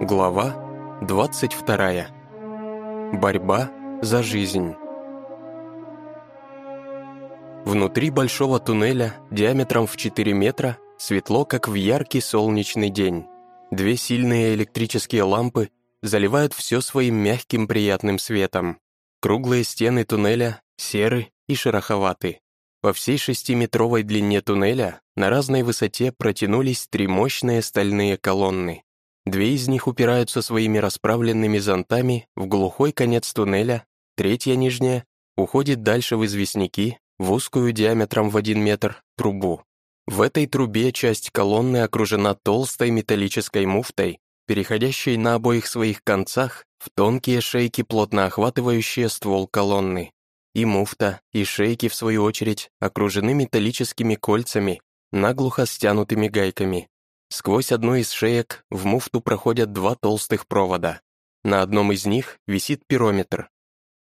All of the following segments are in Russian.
Глава 22. Борьба за жизнь. Внутри большого туннеля, диаметром в 4 метра, светло, как в яркий солнечный день. Две сильные электрические лампы заливают все своим мягким приятным светом. Круглые стены туннеля серы и шероховаты. По всей шестиметровой длине туннеля на разной высоте протянулись три мощные стальные колонны. Две из них упираются своими расправленными зонтами в глухой конец туннеля, третья нижняя уходит дальше в известняки, в узкую диаметром в один метр трубу. В этой трубе часть колонны окружена толстой металлической муфтой, переходящей на обоих своих концах в тонкие шейки, плотно охватывающие ствол колонны. И муфта, и шейки, в свою очередь, окружены металлическими кольцами, наглухо стянутыми гайками. Сквозь одну из шеек в муфту проходят два толстых провода. На одном из них висит пирометр.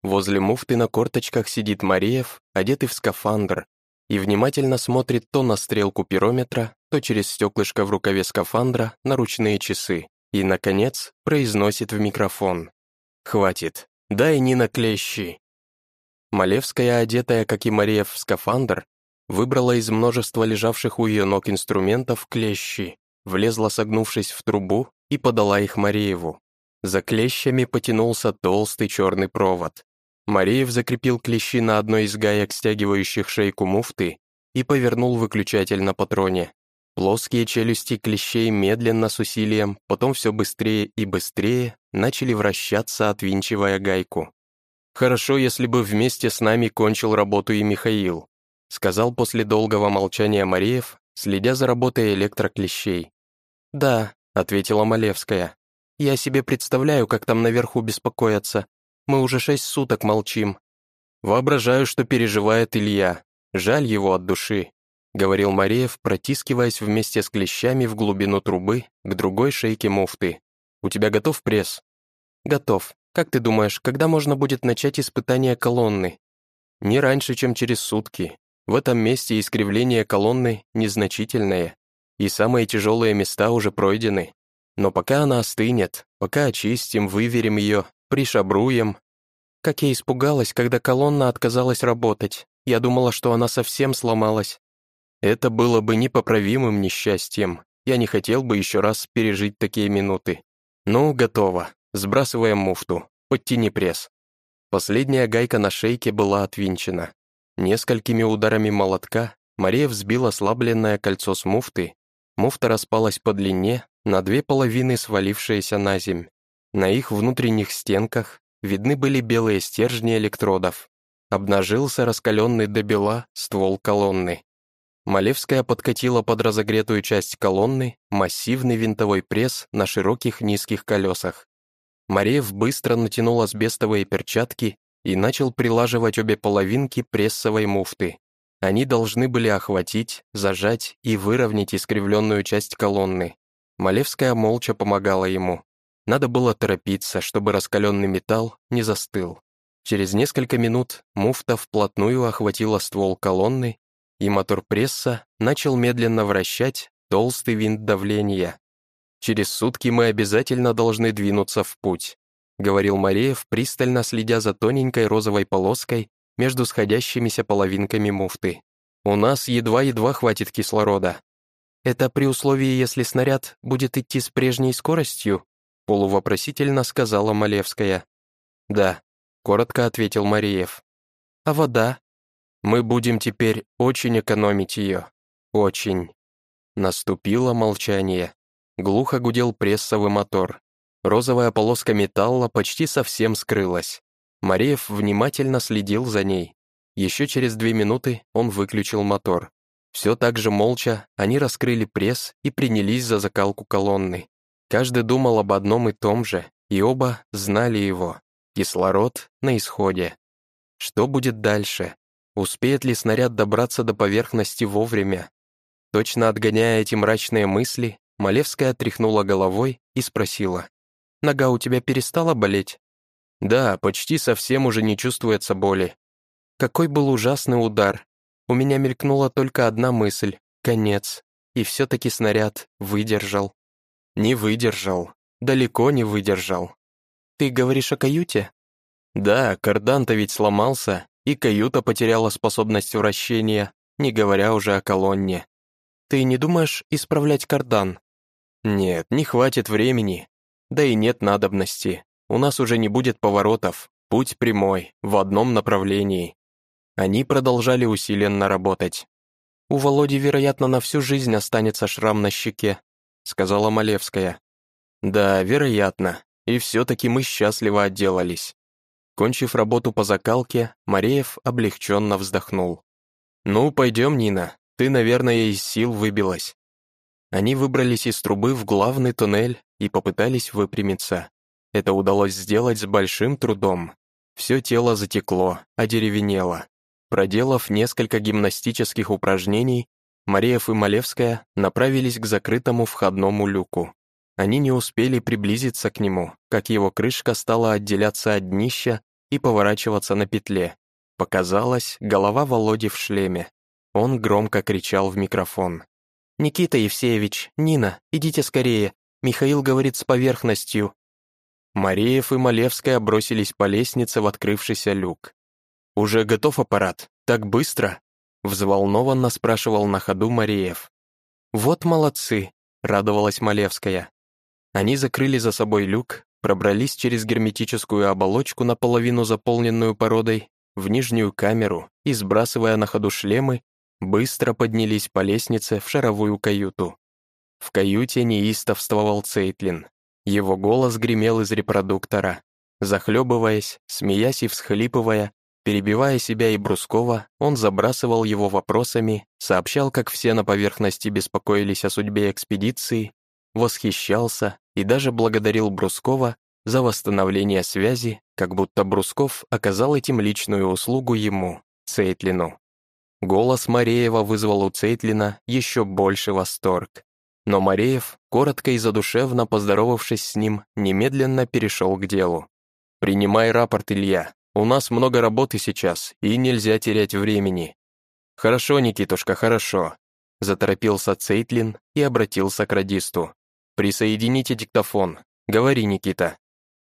Возле муфты на корточках сидит Мариев, одетый в скафандр, и внимательно смотрит то на стрелку пирометра, то через стеклышко в рукаве скафандра на ручные часы. И, наконец, произносит в микрофон. «Хватит, дай не на клещи!» Малевская, одетая, как и Мариев, в скафандр, выбрала из множества лежавших у ее ног инструментов клещи, влезла, согнувшись в трубу, и подала их Мариеву. За клещами потянулся толстый черный провод. Мариев закрепил клещи на одной из гаек, стягивающих шейку муфты, и повернул выключатель на патроне. Плоские челюсти клещей медленно с усилием, потом все быстрее и быстрее, начали вращаться, отвинчивая гайку. «Хорошо, если бы вместе с нами кончил работу и Михаил», сказал после долгого молчания Мариев, следя за работой электроклещей. «Да», — ответила Малевская. «Я себе представляю, как там наверху беспокоятся. Мы уже шесть суток молчим». «Воображаю, что переживает Илья. Жаль его от души», — говорил Мариев, протискиваясь вместе с клещами в глубину трубы к другой шейке муфты. «У тебя готов пресс?» «Готов», как ты думаешь, когда можно будет начать испытание колонны? Не раньше, чем через сутки. В этом месте искривление колонны незначительное, и самые тяжелые места уже пройдены. Но пока она остынет, пока очистим, выверим ее, пришабруем. Как я испугалась, когда колонна отказалась работать. Я думала, что она совсем сломалась. Это было бы непоправимым несчастьем. Я не хотел бы еще раз пережить такие минуты. Ну, готово. Сбрасываем муфту. Подтяни пресс. Последняя гайка на шейке была отвинчена. Несколькими ударами молотка Мария взбила ослабленное кольцо с муфты. Муфта распалась по длине, на две половины свалившиеся на земь. На их внутренних стенках видны были белые стержни электродов. Обнажился раскаленный до бела ствол колонны. Малевская подкатила под разогретую часть колонны массивный винтовой пресс на широких низких колесах. Мареев быстро натянул асбестовые перчатки и начал прилаживать обе половинки прессовой муфты. Они должны были охватить, зажать и выровнять искривленную часть колонны. Малевская молча помогала ему. Надо было торопиться, чтобы раскаленный металл не застыл. Через несколько минут муфта вплотную охватила ствол колонны, и мотор пресса начал медленно вращать толстый винт давления. Через сутки мы обязательно должны двинуться в путь», говорил Мареев, пристально следя за тоненькой розовой полоской между сходящимися половинками муфты. «У нас едва-едва хватит кислорода». «Это при условии, если снаряд будет идти с прежней скоростью?» полувопросительно сказала Малевская. «Да», — коротко ответил Мариев. «А вода?» «Мы будем теперь очень экономить ее. Очень». Наступило молчание. Глухо гудел прессовый мотор. Розовая полоска металла почти совсем скрылась. Мареев внимательно следил за ней. Еще через две минуты он выключил мотор. Все так же молча они раскрыли пресс и принялись за закалку колонны. Каждый думал об одном и том же, и оба знали его. Кислород на исходе. Что будет дальше? Успеет ли снаряд добраться до поверхности вовремя? Точно отгоняя эти мрачные мысли, Малевская тряхнула головой и спросила. «Нога у тебя перестала болеть?» «Да, почти совсем уже не чувствуется боли». Какой был ужасный удар. У меня мелькнула только одна мысль — конец. И все-таки снаряд выдержал. Не выдержал. далеко не выдержал. Ты говоришь о каюте? Да, кардан-то ведь сломался, и каюта потеряла способность вращения, не говоря уже о колонне. Ты не думаешь исправлять кардан? Нет, не хватит времени. Да и нет надобности. У нас уже не будет поворотов. Путь прямой, в одном направлении. Они продолжали усиленно работать. «У Володи, вероятно, на всю жизнь останется шрам на щеке», сказала Малевская. «Да, вероятно. И все-таки мы счастливо отделались». Кончив работу по закалке, Мареев облегченно вздохнул. «Ну, пойдем, Нина. Ты, наверное, из сил выбилась». Они выбрались из трубы в главный туннель и попытались выпрямиться. Это удалось сделать с большим трудом. Все тело затекло, одеревенело. Проделав несколько гимнастических упражнений, Мареев и Малевская направились к закрытому входному люку. Они не успели приблизиться к нему, как его крышка стала отделяться от днища и поворачиваться на петле. Показалось, голова Володи в шлеме. Он громко кричал в микрофон. «Никита Евсеевич, Нина, идите скорее. Михаил говорит с поверхностью». Мареев и Малевская бросились по лестнице в открывшийся люк. «Уже готов аппарат? Так быстро?» Взволнованно спрашивал на ходу Мареев. «Вот молодцы», — радовалась Малевская. Они закрыли за собой люк, пробрались через герметическую оболочку, наполовину заполненную породой, в нижнюю камеру и, сбрасывая на ходу шлемы, быстро поднялись по лестнице в шаровую каюту. В каюте неистовствовал Цейтлин. Его голос гремел из репродуктора. Захлебываясь, смеясь и всхлипывая, Перебивая себя и Брускова, он забрасывал его вопросами, сообщал, как все на поверхности беспокоились о судьбе экспедиции, восхищался и даже благодарил Брускова за восстановление связи, как будто Брусков оказал этим личную услугу ему, Цейтлину. Голос Мареева вызвал у Цейтлина еще больше восторг. Но Мареев, коротко и задушевно поздоровавшись с ним, немедленно перешел к делу. «Принимай рапорт, Илья. У нас много работы сейчас, и нельзя терять времени». «Хорошо, Никитушка, хорошо», — заторопился Цейтлин и обратился к радисту. «Присоедините диктофон. Говори, Никита».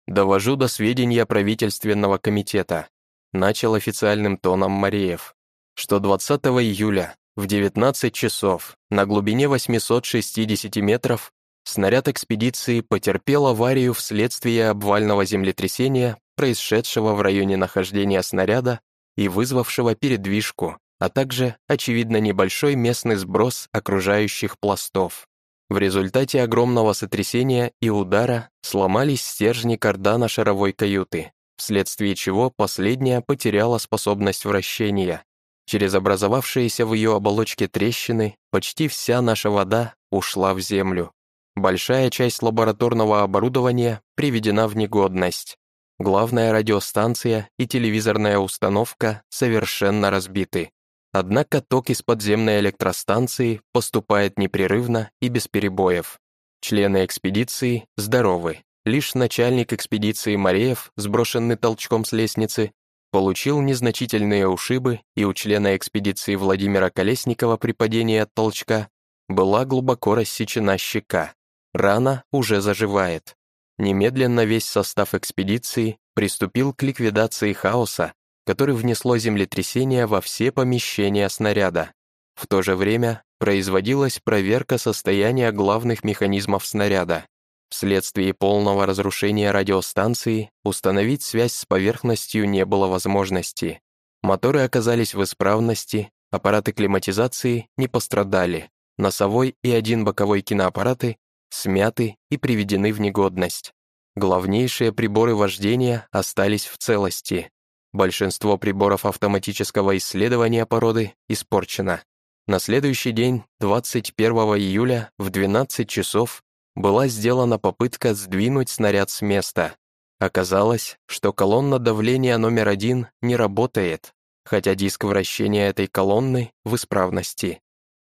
«Довожу до сведения правительственного комитета», — начал официальным тоном Мареев, что 20 июля в 19 часов на глубине 860 метров снаряд экспедиции потерпел аварию вследствие обвального землетрясения происшедшего в районе нахождения снаряда и вызвавшего передвижку, а также, очевидно, небольшой местный сброс окружающих пластов. В результате огромного сотрясения и удара сломались стержни кардана шаровой каюты, вследствие чего последняя потеряла способность вращения. Через образовавшиеся в ее оболочке трещины почти вся наша вода ушла в землю. Большая часть лабораторного оборудования приведена в негодность. Главная радиостанция и телевизорная установка совершенно разбиты. Однако ток из подземной электростанции поступает непрерывно и без перебоев. Члены экспедиции здоровы. Лишь начальник экспедиции Мареев, сброшенный толчком с лестницы, получил незначительные ушибы, и у члена экспедиции Владимира Колесникова при падении от толчка была глубоко рассечена щека. Рана уже заживает. Немедленно весь состав экспедиции приступил к ликвидации хаоса, который внесло землетрясение во все помещения снаряда. В то же время производилась проверка состояния главных механизмов снаряда. Вследствие полного разрушения радиостанции установить связь с поверхностью не было возможности. Моторы оказались в исправности, аппараты климатизации не пострадали, носовой и один боковой киноаппараты смяты и приведены в негодность. Главнейшие приборы вождения остались в целости. Большинство приборов автоматического исследования породы испорчено. На следующий день, 21 июля, в 12 часов, была сделана попытка сдвинуть снаряд с места. Оказалось, что колонна давления номер один не работает, хотя диск вращения этой колонны в исправности.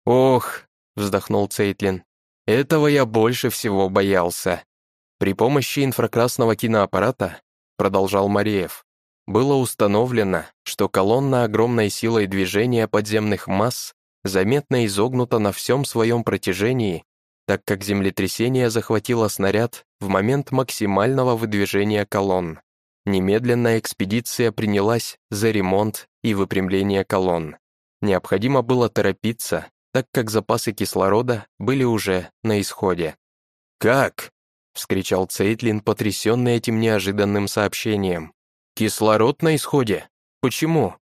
«Ох», — вздохнул Цейтлин, этого я больше всего боялся. При помощи инфракрасного киноаппарата, продолжал Мареев, было установлено, что колонна огромной силой движения подземных масс заметно изогнута на всем своем протяжении, так как землетрясение захватило снаряд в момент максимального выдвижения колонн. Немедленно экспедиция принялась за ремонт и выпрямление колонн. Необходимо было торопиться, так как запасы кислорода были уже на исходе. «Как?» — вскричал Цейтлин, потрясенный этим неожиданным сообщением. «Кислород на исходе? Почему?»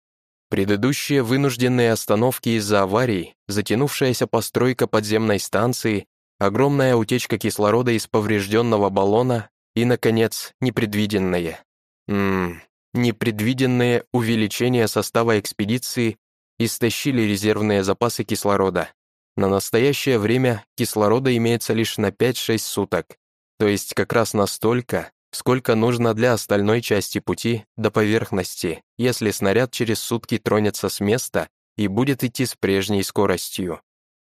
Предыдущие вынужденные остановки из-за аварий, затянувшаяся постройка подземной станции, огромная утечка кислорода из поврежденного баллона и, наконец, непредвиденное. Ммм, непредвиденное увеличение состава экспедиции истощили резервные запасы кислорода. На настоящее время кислорода имеется лишь на 5-6 суток, то есть как раз настолько, сколько нужно для остальной части пути до поверхности, если снаряд через сутки тронется с места и будет идти с прежней скоростью.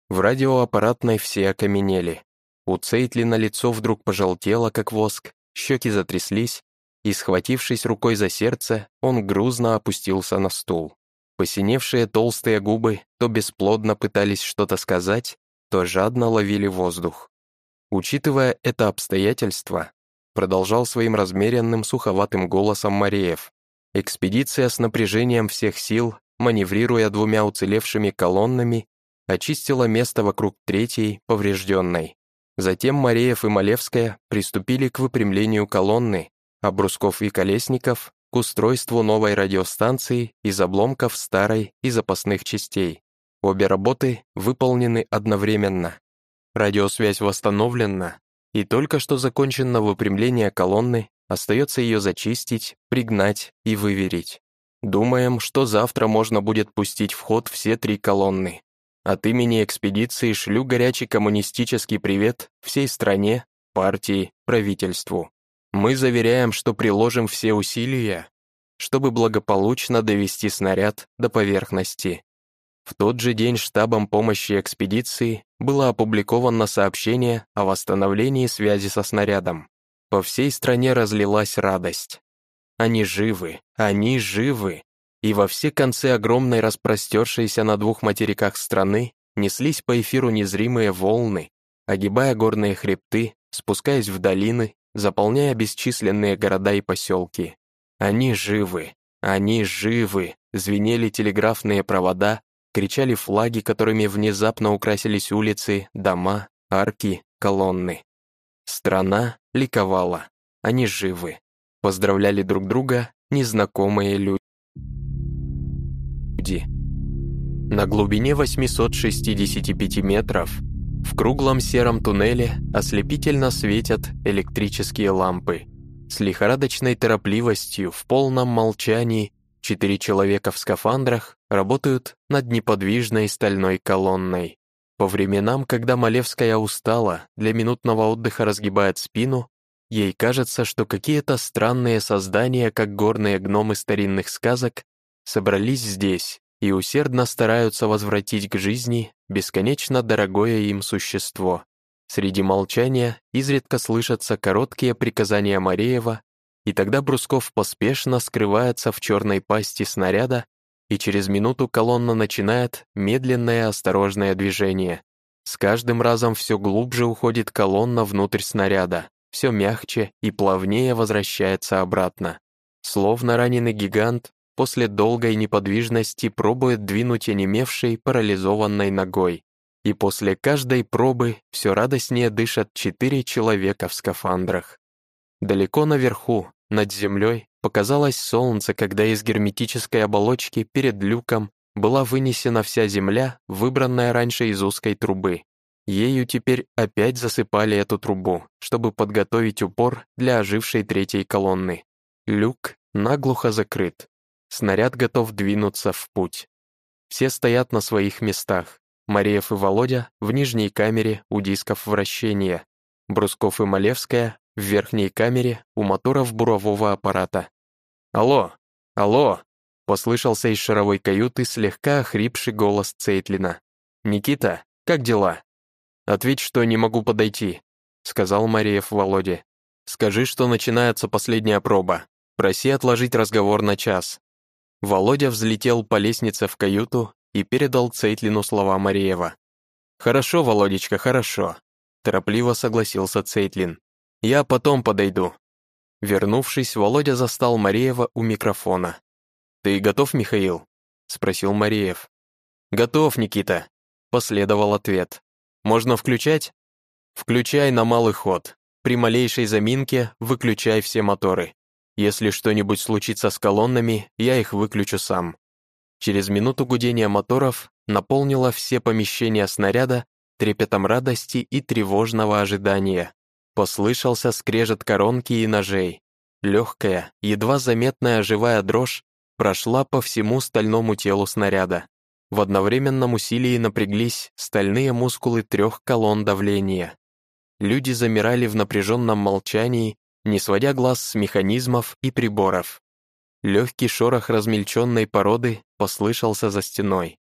В радиоаппаратной все окаменели. У Цейтлина лицо вдруг пожелтело, как воск, щеки затряслись, и, схватившись рукой за сердце, он грузно опустился на стул. Посиневшие толстые губы то бесплодно пытались что-то сказать, то жадно ловили воздух. Учитывая это обстоятельство, продолжал своим размеренным суховатым голосом Мареев, экспедиция с напряжением всех сил, маневрируя двумя уцелевшими колоннами, очистила место вокруг третьей, поврежденной. Затем Мареев и Малевская приступили к выпрямлению колонны, а Брусков и Колесников к устройству новой радиостанции из обломков старой и запасных частей. Обе работы выполнены одновременно. Радиосвязь восстановлена, и только что закончено выпрямление колонны, остается ее зачистить, пригнать и выверить. Думаем, что завтра можно будет пустить в ход все три колонны. От имени экспедиции шлю горячий коммунистический привет всей стране, партии, правительству. Мы заверяем, что приложим все усилия, чтобы благополучно довести снаряд до поверхности. В тот же день штабом помощи экспедиции было опубликовано сообщение о восстановлении связи со снарядом. По всей стране разлилась радость. Они живы, они живы. И во все концы огромной распростершейся на двух материках страны неслись по эфиру незримые волны, огибая горные хребты, спускаясь в долины заполняя бесчисленные города и поселки. Они живы, они живы, звенели телеграфные провода, кричали флаги, которыми внезапно украсились улицы, дома, арки, колонны. Страна ликовала, они живы. Поздравляли друг друга незнакомые люди. На глубине 865 метров в круглом сером туннеле ослепительно светят электрические лампы. С лихорадочной торопливостью, в полном молчании, четыре человека в скафандрах работают над неподвижной стальной колонной. По временам, когда Малевская устала, для минутного отдыха разгибает спину, ей кажется, что какие-то странные создания, как горные гномы старинных сказок, собрались здесь, и усердно стараются возвратить к жизни бесконечно дорогое им существо. Среди молчания изредка слышатся короткие приказания Мареева, и тогда Брусков поспешно скрывается в черной пасти снаряда, и через минуту колонна начинает медленное осторожное движение. С каждым разом все глубже уходит колонна внутрь снаряда, все мягче и плавнее возвращается обратно. Словно раненый гигант, после долгой неподвижности пробует двинуть онемевшей, парализованной ногой. И после каждой пробы все радостнее дышат четыре человека в скафандрах. Далеко наверху, над землей, показалось солнце, когда из герметической оболочки перед люком была вынесена вся земля, выбранная раньше из узкой трубы. Ею теперь опять засыпали эту трубу, чтобы подготовить упор для ожившей третьей колонны. Люк наглухо закрыт, Снаряд готов двинуться в путь. Все стоят на своих местах. Мареев и Володя в нижней камере у дисков вращения. Брусков и Малевская в верхней камере у моторов бурового аппарата. «Алло! Алло!» — послышался из шаровой каюты слегка охрипший голос Цейтлина. «Никита, как дела?» «Ответь, что не могу подойти», — сказал Мареев Володе. «Скажи, что начинается последняя проба. Проси отложить разговор на час. Володя взлетел по лестнице в каюту и передал Цейтлину слова Мареева. «Хорошо, Володечка, хорошо», — торопливо согласился Цейтлин. Я потом подойду». Вернувшись, Володя застал Мареева у микрофона. «Ты готов, Михаил?» — спросил Мареев. «Готов, Никита», — последовал ответ. «Можно включать?» «Включай на малый ход. При малейшей заминке выключай все моторы. Если что-нибудь случится с колоннами, я их выключу сам». Через минуту гудения моторов наполнило все помещения снаряда трепетом радости и тревожного ожидания. Послышался скрежет коронки и ножей. Легкая, едва заметная живая дрожь прошла по всему стальному телу снаряда. В одновременном усилии напряглись стальные мускулы трех колонн давления. Люди замирали в напряженном молчании, не сводя глаз с механизмов и приборов. Легкий шорох размельченной породы послышался за стеной.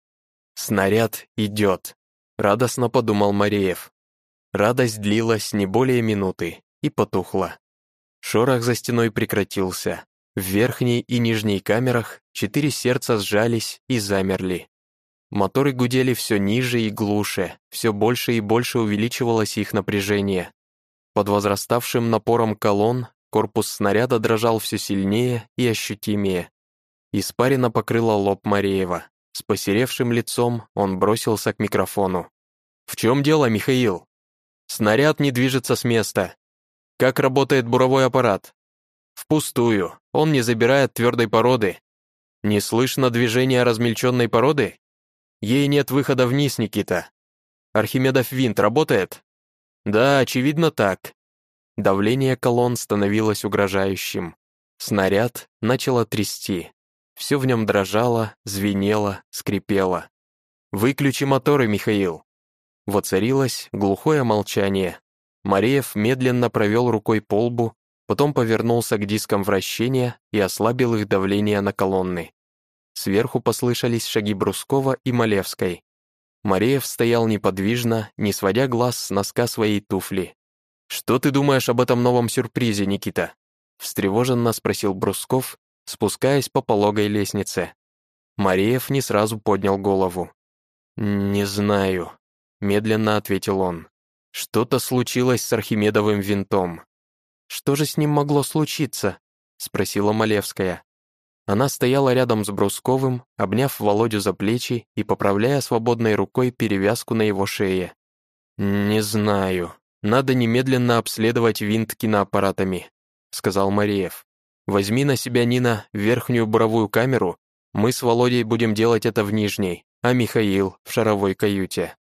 «Снаряд идет», — радостно подумал Мареев. Радость длилась не более минуты и потухла. Шорох за стеной прекратился. В верхней и нижней камерах четыре сердца сжались и замерли. Моторы гудели все ниже и глуше, все больше и больше увеличивалось их напряжение. Под возраставшим напором колонн корпус снаряда дрожал все сильнее и ощутимее. Испарина покрыла лоб Мареева. С посеревшим лицом он бросился к микрофону. «В чем дело, Михаил?» Снаряд не движется с места. Как работает буровой аппарат? Впустую. Он не забирает твердой породы. Не слышно движения размельченной породы? Ей нет выхода вниз, Никита. Архимедов винт работает? Да, очевидно так. Давление колонн становилось угрожающим. Снаряд начало трясти. Все в нем дрожало, звенело, скрипело. «Выключи моторы, Михаил!» Воцарилось глухое молчание. Мареев медленно провел рукой по лбу, потом повернулся к дискам вращения и ослабил их давление на колонны. Сверху послышались шаги Брускова и Малевской. Мареев стоял неподвижно, не сводя глаз с носка своей туфли. «Что ты думаешь об этом новом сюрпризе, Никита?» встревоженно спросил Брусков, спускаясь по пологой лестнице. Мареев не сразу поднял голову. «Не знаю», медленно ответил он. Что-то случилось с Архимедовым винтом. Что же с ним могло случиться? спросила Малевская. Она стояла рядом с Брусковым, обняв Володю за плечи и поправляя свободной рукой перевязку на его шее. «Не знаю. Надо немедленно обследовать винт киноаппаратами», — сказал Мариев. «Возьми на себя, Нина, верхнюю буровую камеру. Мы с Володей будем делать это в нижней, а Михаил — в шаровой каюте».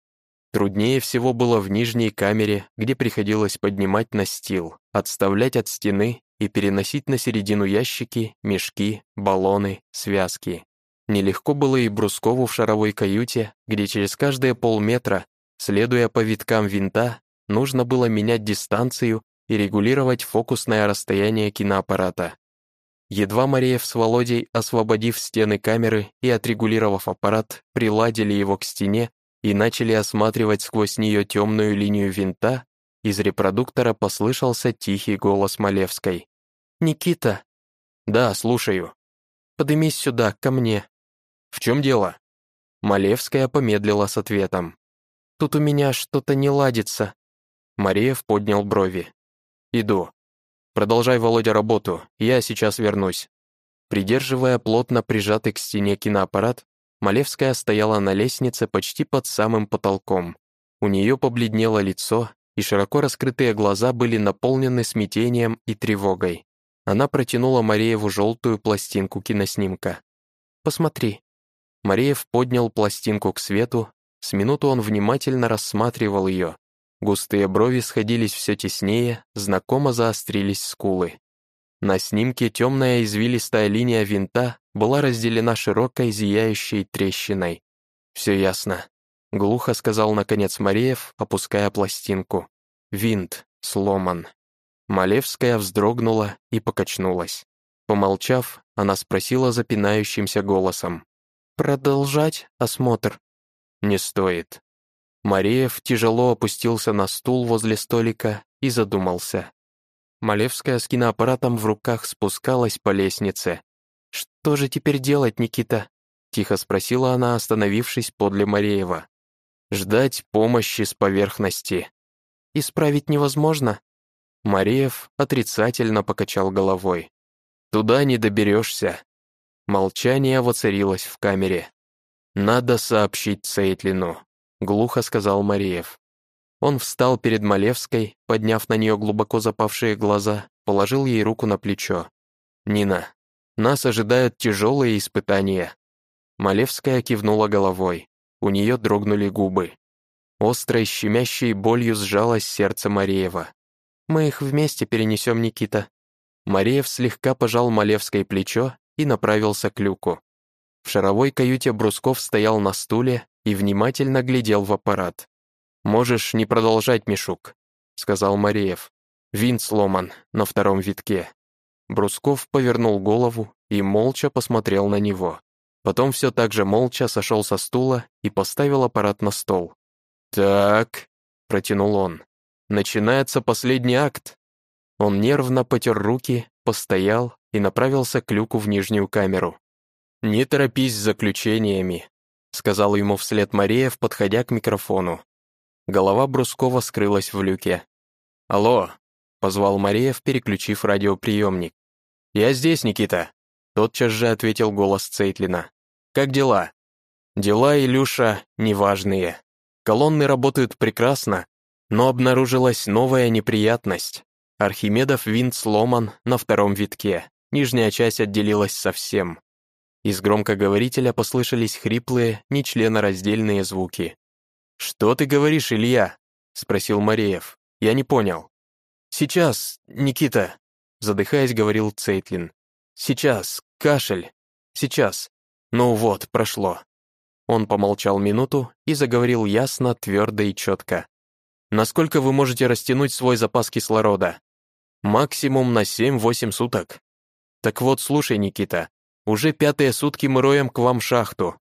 Труднее всего было в нижней камере, где приходилось поднимать настил, отставлять от стены и переносить на середину ящики, мешки, баллоны, связки. Нелегко было и Брускову в шаровой каюте, где через каждые полметра, следуя по виткам винта, нужно было менять дистанцию и регулировать фокусное расстояние киноаппарата. Едва Мареев с Володей, освободив стены камеры и отрегулировав аппарат, приладили его к стене, и начали осматривать сквозь нее темную линию винта, из репродуктора послышался тихий голос Малевской. «Никита!» «Да, слушаю». «Подымись сюда, ко мне». «В чем дело?» Малевская помедлила с ответом. «Тут у меня что-то не ладится». Мареев поднял брови. «Иду. Продолжай, Володя, работу, я сейчас вернусь». Придерживая плотно прижатый к стене киноаппарат, Малевская стояла на лестнице почти под самым потолком. У нее побледнело лицо, и широко раскрытые глаза были наполнены смятением и тревогой. Она протянула Марееву желтую пластинку киноснимка. «Посмотри». Мареев поднял пластинку к свету, с минуту он внимательно рассматривал ее. Густые брови сходились все теснее, знакомо заострились скулы. На снимке темная извилистая линия винта была разделена широкой зияющей трещиной. «Все ясно», — глухо сказал наконец Мареев, опуская пластинку. «Винт сломан». Малевская вздрогнула и покачнулась. Помолчав, она спросила запинающимся голосом. «Продолжать осмотр?» «Не стоит». Мареев тяжело опустился на стул возле столика и задумался. Малевская с киноаппаратом в руках спускалась по лестнице. «Что же теперь делать, Никита?» — тихо спросила она, остановившись подле Мареева. «Ждать помощи с поверхности». «Исправить невозможно?» Мареев отрицательно покачал головой. «Туда не доберешься». Молчание воцарилось в камере. «Надо сообщить Цейтлину», — глухо сказал Мареев. Он встал перед Малевской, подняв на нее глубоко запавшие глаза, положил ей руку на плечо. «Нина, нас ожидают тяжелые испытания». Малевская кивнула головой. У нее дрогнули губы. Острой, щемящей болью сжалось сердце Мареева. «Мы их вместе перенесем, Никита». Мареев слегка пожал Малевской плечо и направился к люку. В шаровой каюте Брусков стоял на стуле и внимательно глядел в аппарат. «Можешь не продолжать, Мишук», — сказал Мареев. «Винт сломан на втором витке». Брусков повернул голову и молча посмотрел на него. Потом все так же молча сошел со стула и поставил аппарат на стол. «Так», — протянул он, — «начинается последний акт». Он нервно потер руки, постоял и направился к люку в нижнюю камеру. «Не торопись с заключениями», — сказал ему вслед Мареев, подходя к микрофону. Голова Брускова скрылась в люке. «Алло», — позвал Мареев, переключив радиоприемник. «Я здесь, Никита», — тотчас же ответил голос Цейтлина. «Как дела?» «Дела, Илюша, неважные. Колонны работают прекрасно, но обнаружилась новая неприятность. Архимедов винт сломан на втором витке, нижняя часть отделилась совсем. Из громкоговорителя послышались хриплые, нечленораздельные звуки. «Что ты говоришь, Илья?» — спросил Мареев. «Я не понял». «Сейчас, Никита», — задыхаясь, говорил Цейтлин. «Сейчас, кашель. Сейчас. Ну вот, прошло». Он помолчал минуту и заговорил ясно, твердо и четко. «Насколько вы можете растянуть свой запас кислорода?» «Максимум на 7-8 суток». «Так вот, слушай, Никита, уже пятые сутки мы роем к вам шахту».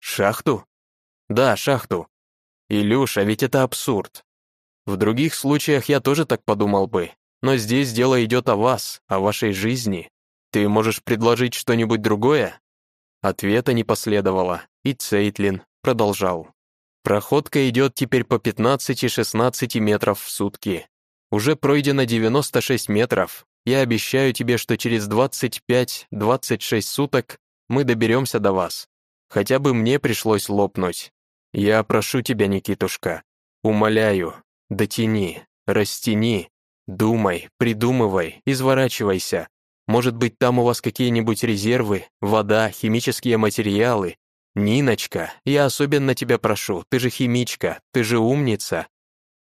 «Шахту?» «Да, шахту. Илюша, ведь это абсурд. В других случаях я тоже так подумал бы, но здесь дело идет о вас, о вашей жизни. Ты можешь предложить что-нибудь другое?» Ответа не последовало, и Цейтлин продолжал. Проходка идет теперь по 15-16 метров в сутки. Уже пройдено 96 метров. Я обещаю тебе, что через 25-26 суток мы доберемся до вас. Хотя бы мне пришлось лопнуть. Я прошу тебя, Никитушка, умоляю, дотяни, растяни, думай, придумывай, изворачивайся. Может быть, там у вас какие-нибудь резервы, вода, химические материалы. Ниночка, я особенно тебя прошу, ты же химичка, ты же умница.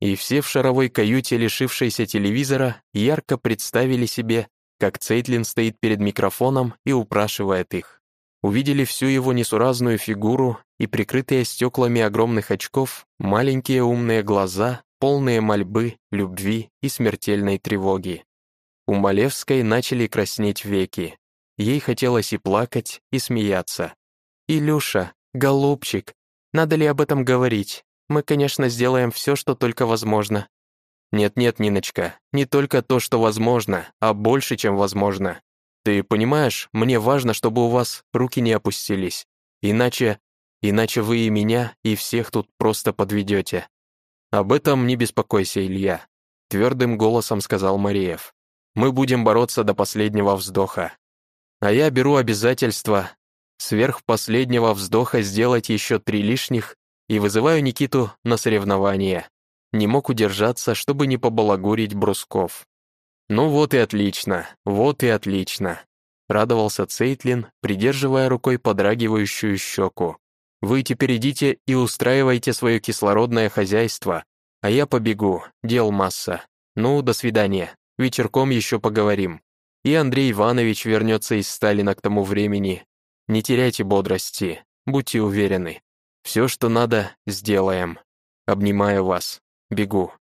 И все в шаровой каюте, лишившейся телевизора, ярко представили себе, как Цейтлин стоит перед микрофоном и упрашивает их. Увидели всю его несуразную фигуру и прикрытые стеклами огромных очков маленькие умные глаза, полные мольбы, любви и смертельной тревоги. У Малевской начали краснеть веки. Ей хотелось и плакать, и смеяться. «Илюша, голубчик, надо ли об этом говорить? Мы, конечно, сделаем все, что только возможно». «Нет-нет, Ниночка, не только то, что возможно, а больше, чем возможно. Ты понимаешь, мне важно, чтобы у вас руки не опустились. Иначе... Иначе вы и меня, и всех тут просто подведете. Об этом не беспокойся, Илья», — твердым голосом сказал Мариев. Мы будем бороться до последнего вздоха. А я беру обязательство сверх последнего вздоха сделать еще три лишних и вызываю Никиту на соревнование. Не мог удержаться, чтобы не побалагурить Брусков. «Ну вот и отлично, вот и отлично», — радовался Цейтлин, придерживая рукой подрагивающую щеку. «Вы теперь идите и устраивайте свое кислородное хозяйство, а я побегу, дел масса. Ну, до свидания». Вечерком еще поговорим. И Андрей Иванович вернется из Сталина к тому времени. Не теряйте бодрости, будьте уверены. Все, что надо, сделаем. Обнимаю вас. Бегу.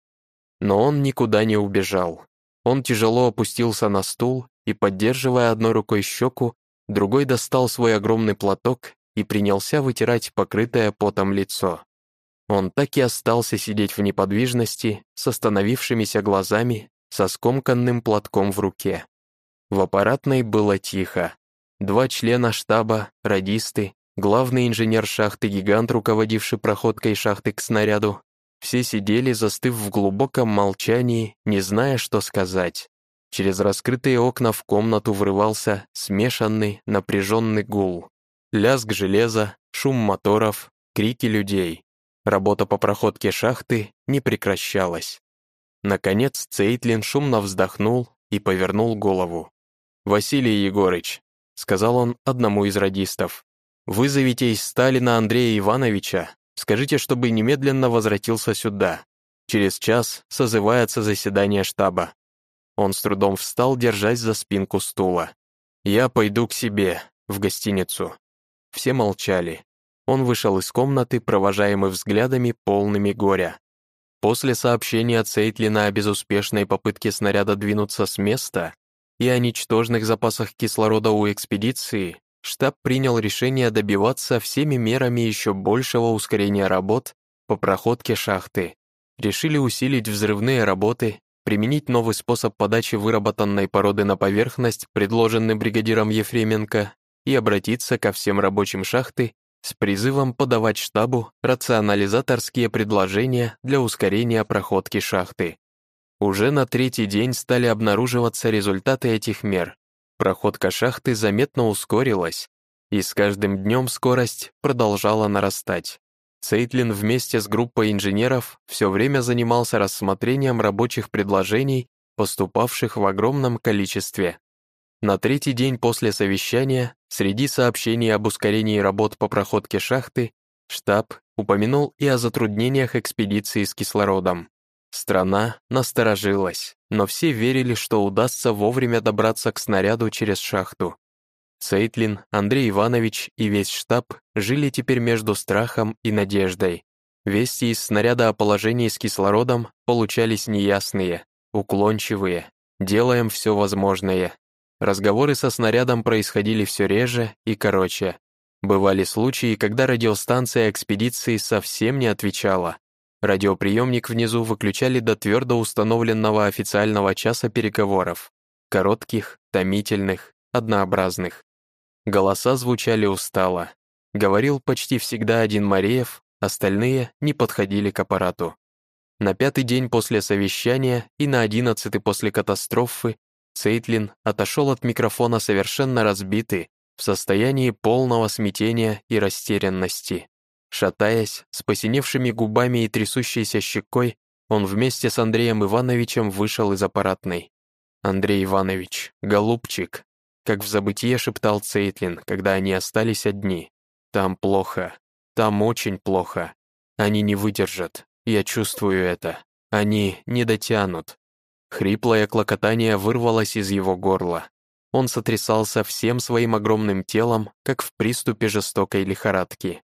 Но он никуда не убежал. Он тяжело опустился на стул и, поддерживая одной рукой щеку, другой достал свой огромный платок и принялся вытирать покрытое потом лицо. Он так и остался сидеть в неподвижности, с остановившимися глазами со скомканным платком в руке. В аппаратной было тихо. Два члена штаба, радисты, главный инженер шахты-гигант, руководивший проходкой шахты к снаряду, Все сидели, застыв в глубоком молчании, не зная, что сказать. Через раскрытые окна в комнату врывался смешанный, напряженный гул. Лязг железа, шум моторов, крики людей. Работа по проходке шахты не прекращалась. Наконец Цейтлин шумно вздохнул и повернул голову. «Василий Егорыч», — сказал он одному из радистов, «вызовите из Сталина Андрея Ивановича, скажите, чтобы немедленно возвратился сюда. Через час созывается заседание штаба». Он с трудом встал, держась за спинку стула. «Я пойду к себе, в гостиницу». Все молчали. Он вышел из комнаты, провожаемый взглядами, полными горя. После сообщения Цейтлина о безуспешной попытке снаряда двинуться с места и о ничтожных запасах кислорода у экспедиции, штаб принял решение добиваться всеми мерами еще большего ускорения работ по проходке шахты. Решили усилить взрывные работы, применить новый способ подачи выработанной породы на поверхность, предложенный бригадиром Ефременко, и обратиться ко всем рабочим шахты с призывом подавать штабу рационализаторские предложения для ускорения проходки шахты. Уже на третий день стали обнаруживаться результаты этих мер. Проходка шахты заметно ускорилась, и с каждым днем скорость продолжала нарастать. Цейтлин вместе с группой инженеров все время занимался рассмотрением рабочих предложений, поступавших в огромном количестве. На третий день после совещания, среди сообщений об ускорении работ по проходке шахты, штаб упомянул и о затруднениях экспедиции с кислородом. Страна насторожилась, но все верили, что удастся вовремя добраться к снаряду через шахту. Цейтлин, Андрей Иванович и весь штаб жили теперь между страхом и надеждой. Вести из снаряда о положении с кислородом получались неясные, уклончивые. Делаем все возможное, Разговоры со снарядом происходили все реже и короче. Бывали случаи, когда радиостанция экспедиции совсем не отвечала. Радиоприемник внизу выключали до твердо установленного официального часа переговоров. Коротких, томительных, однообразных. Голоса звучали устало. Говорил почти всегда один Мареев, остальные не подходили к аппарату. На пятый день после совещания и на одиннадцатый после катастрофы Сейтлин отошел от микрофона совершенно разбитый, в состоянии полного смятения и растерянности. Шатаясь, с посиневшими губами и трясущейся щекой, он вместе с Андреем Ивановичем вышел из аппаратной. «Андрей Иванович, голубчик», как в забытие шептал Цейтлин, когда они остались одни. «Там плохо. Там очень плохо. Они не выдержат. Я чувствую это. Они не дотянут. Хриплое клокотание вырвалось из его горла. Он сотрясался всем своим огромным телом, как в приступе жестокой лихорадки.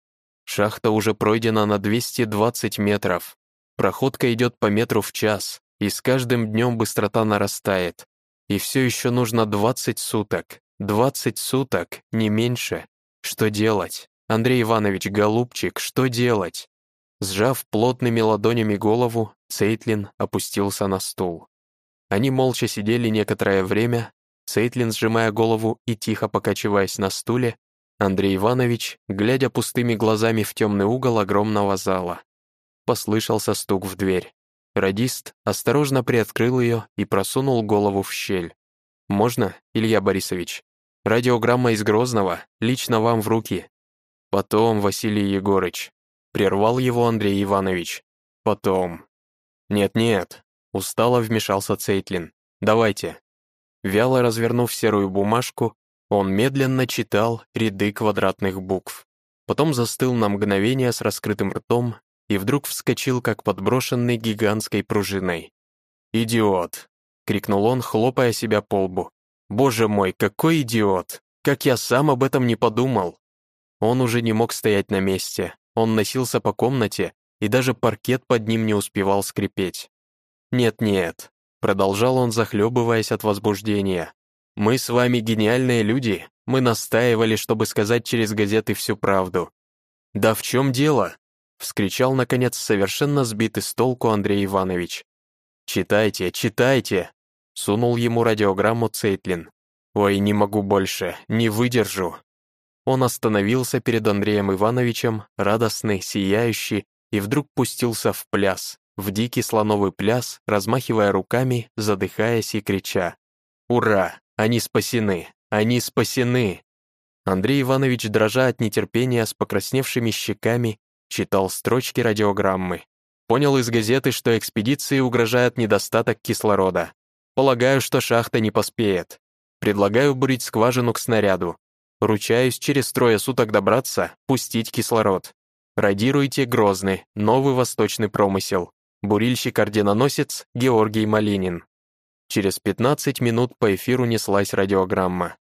Шахта уже пройдена на 220 метров. Проходка идет по метру в час, и с каждым днем быстрота нарастает. И все еще нужно 20 суток. 20 суток, не меньше. Что делать? Андрей Иванович, голубчик, что делать? Сжав плотными ладонями голову, Цейтлин опустился на стул. Они молча сидели некоторое время, Сейтлин сжимая голову и тихо покачиваясь на стуле, Андрей Иванович, глядя пустыми глазами в темный угол огромного зала. Послышался стук в дверь. Радист осторожно приоткрыл ее и просунул голову в щель. «Можно, Илья Борисович? Радиограмма из Грозного, лично вам в руки». «Потом, Василий Егорыч», — прервал его Андрей Иванович. «Потом». «Нет-нет, Устало вмешался Цейтлин. «Давайте». Вяло развернув серую бумажку, он медленно читал ряды квадратных букв. Потом застыл на мгновение с раскрытым ртом и вдруг вскочил, как подброшенный гигантской пружиной. «Идиот!» — крикнул он, хлопая себя по лбу. «Боже мой, какой идиот! Как я сам об этом не подумал!» Он уже не мог стоять на месте. Он носился по комнате, и даже паркет под ним не успевал скрипеть. «Нет-нет», — продолжал он, захлебываясь от возбуждения. «Мы с вами гениальные люди, мы настаивали, чтобы сказать через газеты всю правду». «Да в чем дело?» — вскричал, наконец, совершенно сбитый с толку Андрей Иванович. «Читайте, читайте!» — сунул ему радиограмму Цейтлин. «Ой, не могу больше, не выдержу». Он остановился перед Андреем Ивановичем, радостный, сияющий, и вдруг пустился в пляс, в дикий слоновый пляс, размахивая руками, задыхаясь и крича. «Ура! Они спасены! Они спасены!» Андрей Иванович, дрожа от нетерпения с покрасневшими щеками, читал строчки радиограммы. Понял из газеты, что экспедиции угрожает недостаток кислорода. Полагаю, что шахта не поспеет. Предлагаю бурить скважину к снаряду. Ручаюсь через трое суток добраться, пустить кислород. Радируйте Грозный, новый восточный промысел. Бурильщик-орденоносец Георгий Малинин. Через 15 минут по эфиру неслась радиограмма.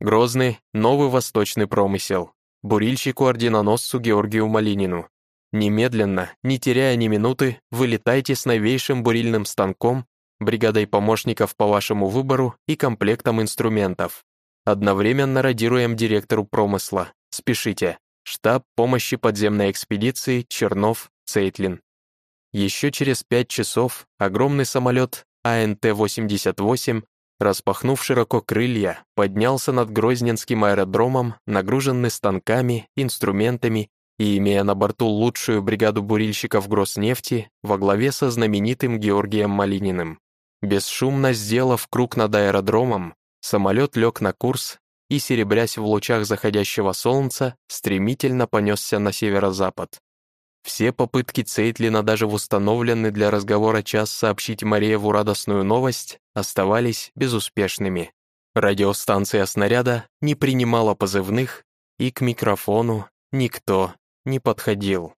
Грозный, новый восточный промысел. Бурильщику-орденоносцу Георгию Малинину. Немедленно, не теряя ни минуты, вылетайте с новейшим бурильным станком, бригадой помощников по вашему выбору и комплектом инструментов. Одновременно радируем директору промысла. Спешите. Штаб помощи подземной экспедиции Чернов, Цейтлин. Еще через пять часов огромный самолет АНТ-88, распахнув широко крылья, поднялся над Грозненским аэродромом, нагруженный станками, инструментами и имея на борту лучшую бригаду бурильщиков Гроснефти во главе со знаменитым Георгием Малининым. Бесшумно сделав круг над аэродромом, самолет лег на курс и, серебрясь в лучах заходящего солнца, стремительно понесся на северо-запад. Все попытки Цейтлина даже в установленный для разговора час сообщить Марееву радостную новость оставались безуспешными. Радиостанция снаряда не принимала позывных, и к микрофону никто не подходил.